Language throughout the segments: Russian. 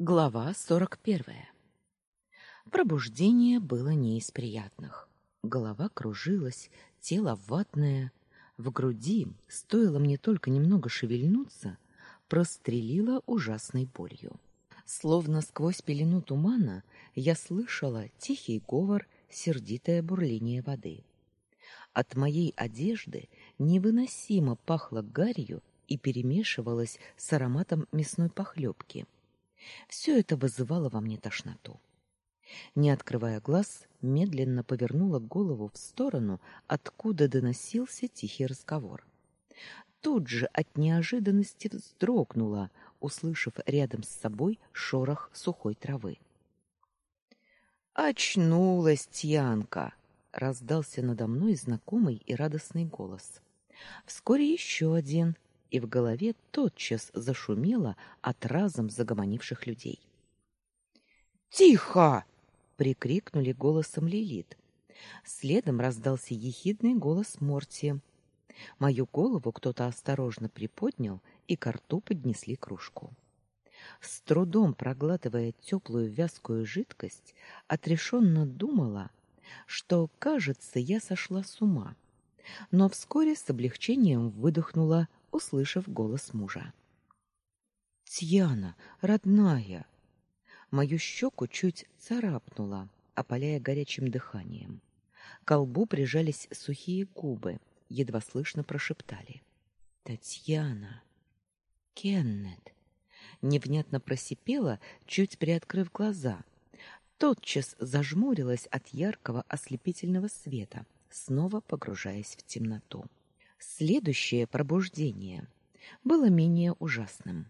Глава 41. Пробуждение было не из приятных. Голова кружилась, тело ватное. В груди, стоило мне только немного шевельнуться, прострелило ужасной болью. Словно сквозь пелену тумана я слышала тихий говор, сердитое бурление воды. От моей одежды невыносимо пахло гарью и перемешивалось с ароматом мясной похлебки — все это вызывало во мне тошноту. Не открывая глаз, медленно повернула голову в сторону, откуда доносился тихий разговор. Тут же от неожиданности вздрогнула, услышав рядом с собой шорох сухой травы. «Очнулась Тьянка!» — раздался надо мной знакомый и радостный голос. Вскоре еще один — и в голове тотчас зашумело от разом загомонивших людей. «Тихо!» — прикрикнули голосом Лилит. Следом раздался ехидный голос Морти. Мою голову кто-то осторожно приподнял, и к рту поднесли кружку. С трудом проглатывая теплую вязкую жидкость, отрешенно думала, что, кажется, я сошла с ума. Но вскоре с облегчением выдохнула, услышав голос мужа. «Тьяна, родная!» Мою щеку чуть царапнула, опаляя горячим дыханием. К колбу прижались сухие губы, едва слышно прошептали. «Татьяна!» «Кеннет!» Невнятно просипела, чуть приоткрыв глаза. Тотчас зажмурилась от яркого ослепительного света, снова погружаясь в темноту. Следующее пробуждение было менее ужасным.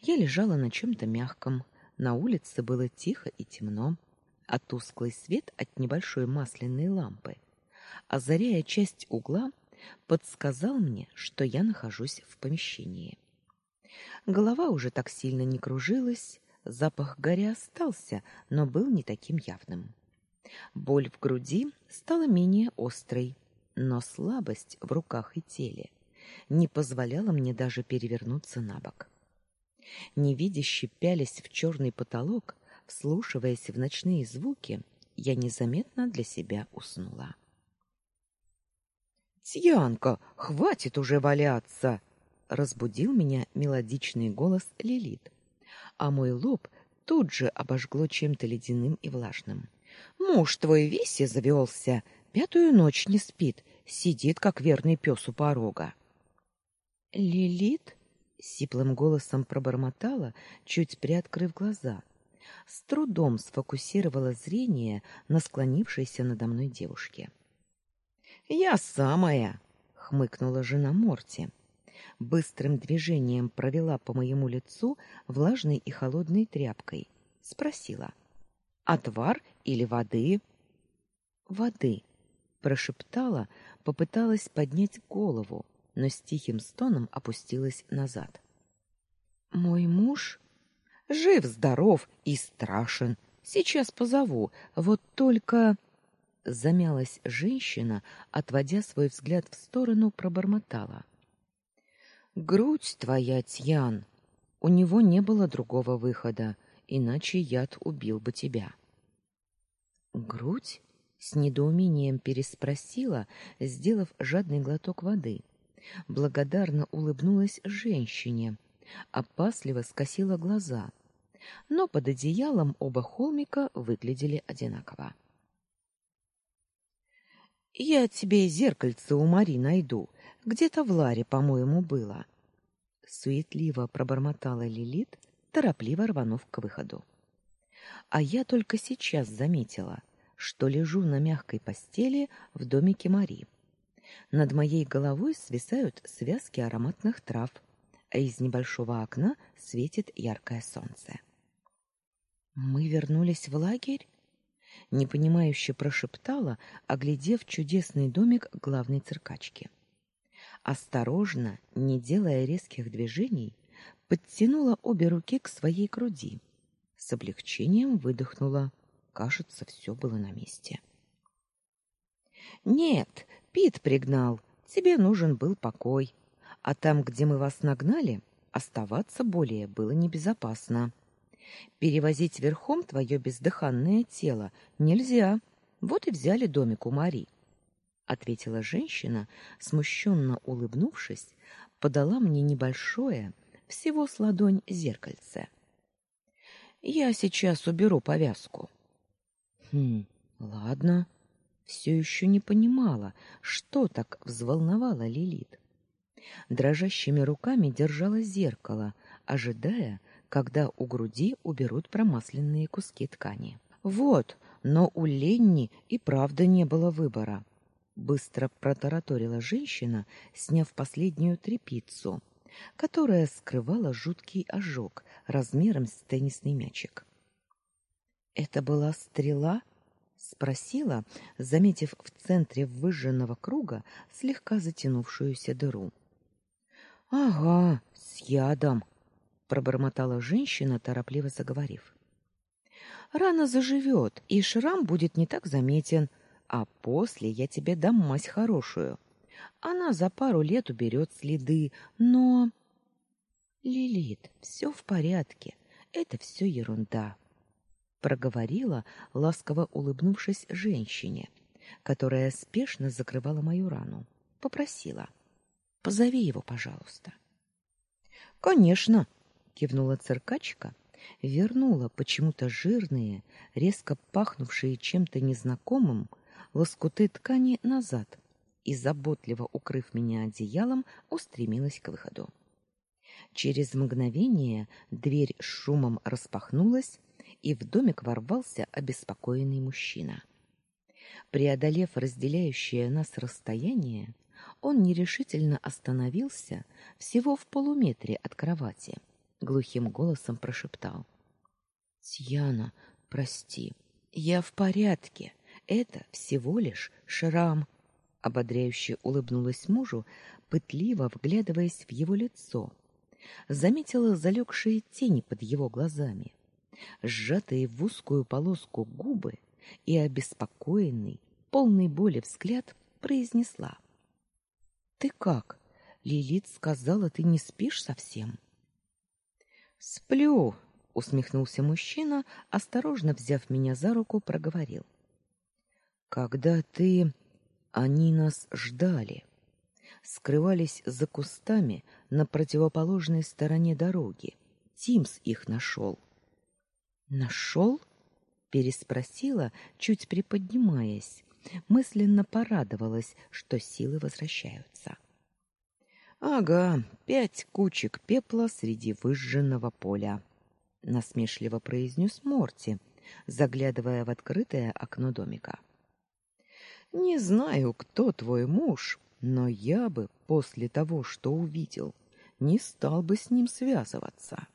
Я лежала на чем-то мягком, на улице было тихо и темно, а тусклый свет от небольшой масляной лампы, озаряя часть угла, подсказал мне, что я нахожусь в помещении. Голова уже так сильно не кружилась, запах гари остался, но был не таким явным. Боль в груди стала менее острой, но слабость в руках и теле не позволяла мне даже перевернуться на бок. Невидяще пялясь в черный потолок, вслушиваясь в ночные звуки, я незаметно для себя уснула. «Тьянка, хватит уже валяться!» — разбудил меня мелодичный голос Лилит, а мой лоб тут же обожгло чем-то ледяным и влажным. «Муж твой весь завелся, Пятую ночь не спит, сидит, как верный пес у порога. «Лилит?» — сиплым голосом пробормотала, чуть приоткрыв глаза. С трудом сфокусировала зрение на склонившейся надо мной девушке. «Я самая!» — хмыкнула жена Морти. Быстрым движением провела по моему лицу влажной и холодной тряпкой. Спросила. «Отвар или воды?» «Воды», прошептала, попыталась поднять голову, но с тихим стоном опустилась назад. Мой муж жив, здоров и страшен. Сейчас позову. Вот только замялась женщина, отводя свой взгляд в сторону, пробормотала: Грудь твоя, Тьян. У него не было другого выхода, иначе яд убил бы тебя. Грудь? С недоумением переспросила, сделав жадный глоток воды. Благодарно улыбнулась женщине, опасливо скосила глаза. Но под одеялом оба холмика выглядели одинаково. Я тебе зеркальце у Мари найду. Где-то в ларе, по-моему, было. Суетливо пробормотала Лилит, торопливо рванув к выходу. А я только сейчас заметила, что лежу на мягкой постели в домике Мари. Над моей головой свисают связки ароматных трав, а из небольшого окна светит яркое солнце. Мы вернулись в лагерь, непонимающе прошептала, оглядев чудесный домик главной циркачки. Осторожно, не делая резких движений, подтянула обе руки к своей груди. С облегчением выдохнула. Кажется, все было на месте. Нет, Пит пригнал. Тебе нужен был покой. А там, где мы вас нагнали, оставаться более было небезопасно. Перевозить верхом твое бездыханное тело нельзя. Вот и взяли домик у Мари, ответила женщина, смущенно улыбнувшись, подала мне небольшое, всего с ладонь зеркальце. Я сейчас уберу повязку. Хм, ладно. Все еще не понимала, что так взволновало Лилит. Дрожащими руками держала зеркало, ожидая, когда у груди уберут промасленные куски ткани. Вот, но у Ленни и правда не было выбора. Быстро протараторила женщина, сняв последнюю тряпицу, которая скрывала жуткий ожог размером с теннисный мячик. Это была стрела? спросила, заметив в центре выжженного круга слегка затянувшуюся дыру. Ага, с ядом, пробормотала женщина, торопливо заговорив. Рана заживет, и шрам будет не так заметен, а после я тебе дам мазь хорошую. Она за пару лет уберет следы, но Лилит, все в порядке. Это все ерунда, проговорила, ласково улыбнувшись женщине, которая спешно закрывала мою рану. Попросила: "Позови его, пожалуйста". "Конечно", кивнула циркачка, вернула почему-то жирные, резко пахнувшие чем-то незнакомым лоскуты ткани назад и заботливо укрыв меня одеялом, устремилась к выходу. Через мгновение дверь с шумом распахнулась, и в домик ворвался обеспокоенный мужчина. Преодолев разделяющее нас расстояние, он нерешительно остановился всего в полуметре от кровати глухим голосом прошептал: "Тьяна, прости. Я в порядке. Это всего лишь шрам". Ободряюще улыбнулась мужу, пытливо вглядываясь в его лицо. Заметила залегшие тени под его глазами, сжатые в узкую полоску губы и обеспокоенный, полный боли взгляд произнесла: "Ты как? Лилит сказала, ты не спишь совсем?" Сплю, усмехнулся мужчина, осторожно взяв меня за руку, проговорил. Когда ты они нас ждали, скрывались за кустами на противоположной стороне дороги. Тимс их нашел. Нашел? переспросила, чуть приподнимаясь, мысленно порадовалась, что силы возвращаются. Ага, пять кучек пепла среди выжженного поля, насмешливо произнес Морти, заглядывая в открытое окно домика. Не знаю, кто твой муж, но я бы после того, что увидел, не стал бы с ним связываться.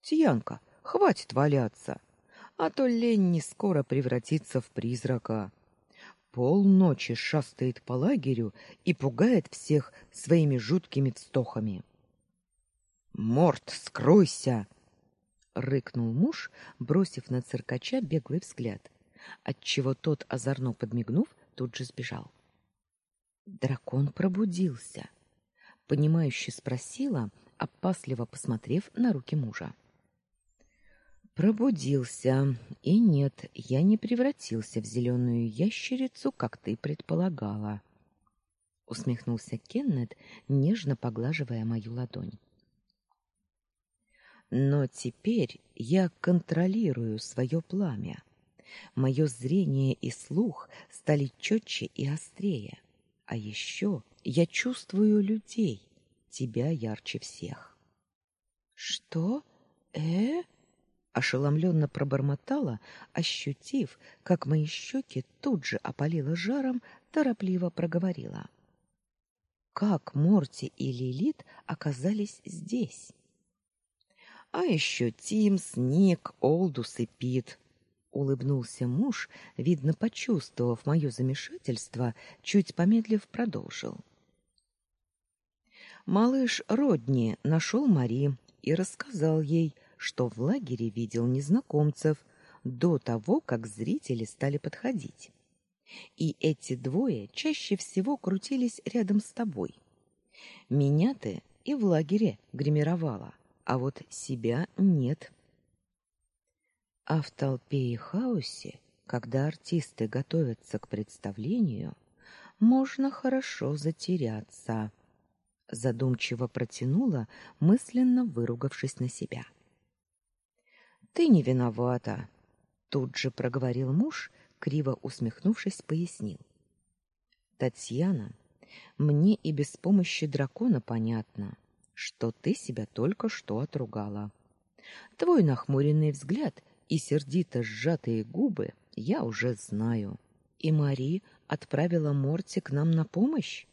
Тьянка, хватит валяться, а то лень не скоро превратится в призрака полночи шастает по лагерю и пугает всех своими жуткими вздохами. Морт, скройся, рыкнул муж, бросив на циркача беглый взгляд, отчего тот, озорно подмигнув, тут же сбежал. Дракон пробудился, понимающе спросила, опасливо посмотрев на руки мужа. Пробудился. И нет, я не превратился в зеленую ящерицу, как ты предполагала. Усмехнулся Кеннет, нежно поглаживая мою ладонь. Но теперь я контролирую свое пламя. Мое зрение и слух стали четче и острее. А еще я чувствую людей, тебя ярче всех. Что? Э? Ошеломленно пробормотала, ощутив, как мои щеки тут же опалило жаром, торопливо проговорила: "Как Морти и Лилит оказались здесь?" А еще Тим, Ник, Олдус и Пит. Улыбнулся муж, видно, почувствовав мое замешательство, чуть помедлив продолжил. Малыш Родни нашел Мари и рассказал ей, что в лагере видел незнакомцев до того, как зрители стали подходить. И эти двое чаще всего крутились рядом с тобой. Меня ты и в лагере гримировала, а вот себя нет. А в толпе и хаосе, когда артисты готовятся к представлению, можно хорошо затеряться. Задумчиво протянула, мысленно выругавшись на себя. Ты не виновата, тут же проговорил муж, криво усмехнувшись, пояснил. Татьяна, мне и без помощи дракона понятно, что ты себя только что отругала. Твой нахмуренный взгляд и сердито сжатые губы я уже знаю. И Мари отправила Морти к нам на помощь?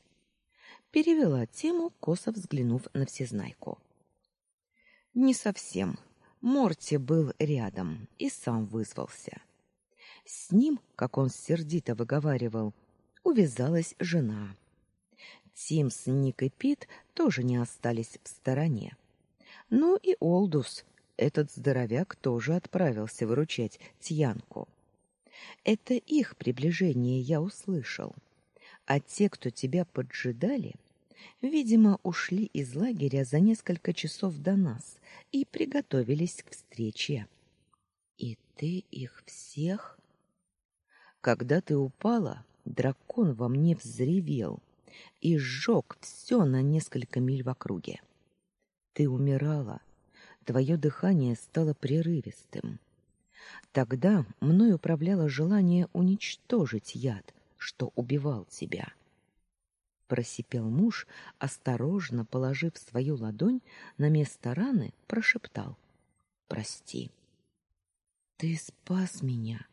Перевела тему, косо взглянув на всезнайку. Не совсем. Морти был рядом и сам вызвался. С ним, как он сердито выговаривал, увязалась жена. Тимс, Ник и Пит тоже не остались в стороне. Ну и Олдус, этот здоровяк, тоже отправился выручать Тьянку. Это их приближение я услышал. А те, кто тебя поджидали, видимо, ушли из лагеря за несколько часов до нас и приготовились к встрече. И ты их всех? Когда ты упала, дракон во мне взревел и сжег все на несколько миль в округе. Ты умирала, твое дыхание стало прерывистым. Тогда мной управляло желание уничтожить яд, что убивал тебя. Просипел муж, осторожно положив свою ладонь на место раны, прошептал: "Прости. Ты спас меня.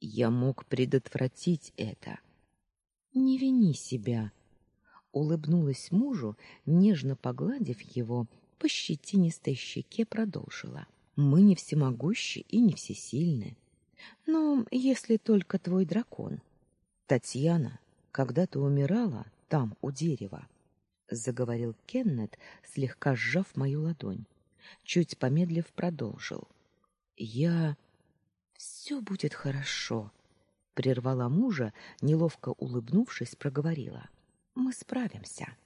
Я мог предотвратить это. Не вини себя". Улыбнулась мужу, нежно погладив его по щетинистой щеке, продолжила: мы не всемогущи и не всесильны. Но если только твой дракон. Татьяна, когда ты умирала там у дерева, заговорил Кеннет, слегка сжав мою ладонь. Чуть помедлив продолжил: "Я все будет хорошо", прервала мужа, неловко улыбнувшись, проговорила: "Мы справимся".